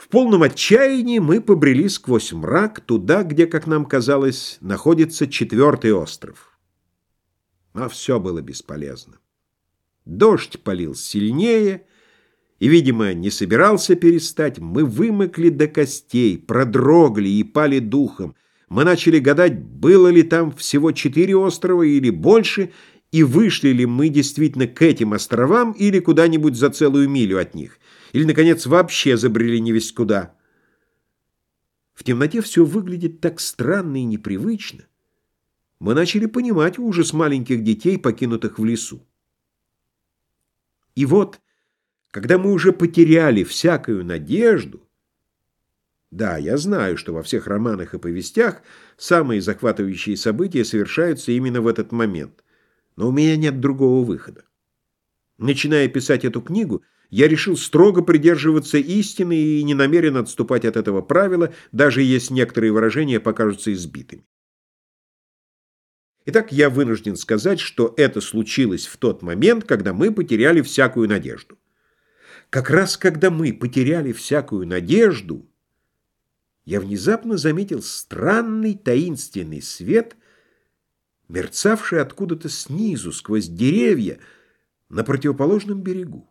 В полном отчаянии мы побрели сквозь мрак туда, где, как нам казалось, находится четвертый остров. Но все было бесполезно. Дождь полил сильнее и, видимо, не собирался перестать. Мы вымокли до костей, продрогли и пали духом. Мы начали гадать, было ли там всего четыре острова или больше, и вышли ли мы действительно к этим островам или куда-нибудь за целую милю от них, или, наконец, вообще забрели не весь куда. В темноте все выглядит так странно и непривычно. Мы начали понимать ужас маленьких детей, покинутых в лесу. И вот, когда мы уже потеряли всякую надежду, да, я знаю, что во всех романах и повестях самые захватывающие события совершаются именно в этот момент – но у меня нет другого выхода. Начиная писать эту книгу, я решил строго придерживаться истины и не намерен отступать от этого правила, даже если некоторые выражения покажутся избитыми. Итак, я вынужден сказать, что это случилось в тот момент, когда мы потеряли всякую надежду. Как раз когда мы потеряли всякую надежду, я внезапно заметил странный таинственный свет – мерцавший откуда-то снизу, сквозь деревья, на противоположном берегу.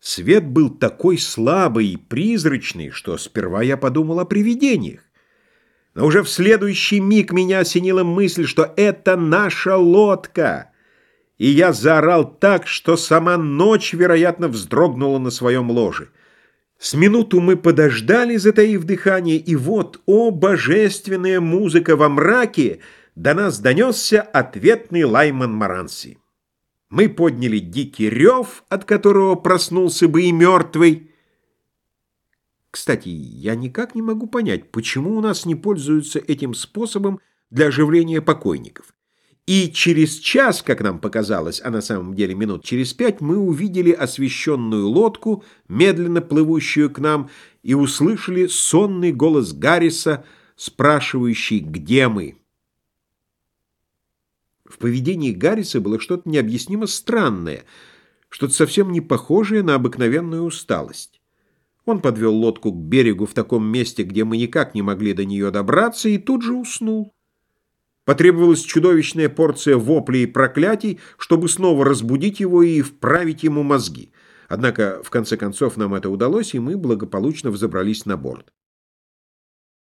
Свет был такой слабый и призрачный, что сперва я подумал о привидениях. Но уже в следующий миг меня осенила мысль, что это наша лодка. И я заорал так, что сама ночь, вероятно, вздрогнула на своем ложе. С минуту мы подождали, затаив дыхание, и вот, о, божественная музыка во мраке — до нас донесся ответный Лайман Маранси. Мы подняли дикий рев, от которого проснулся бы и мертвый. Кстати, я никак не могу понять, почему у нас не пользуются этим способом для оживления покойников. И через час, как нам показалось, а на самом деле минут через пять, мы увидели освещенную лодку, медленно плывущую к нам, и услышали сонный голос Гарриса, спрашивающий, где мы. В поведении Гарриса было что-то необъяснимо странное, что-то совсем не похожее на обыкновенную усталость. Он подвел лодку к берегу в таком месте, где мы никак не могли до нее добраться, и тут же уснул. Потребовалась чудовищная порция воплей и проклятий, чтобы снова разбудить его и вправить ему мозги. Однако, в конце концов, нам это удалось, и мы благополучно взобрались на борт.